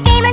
game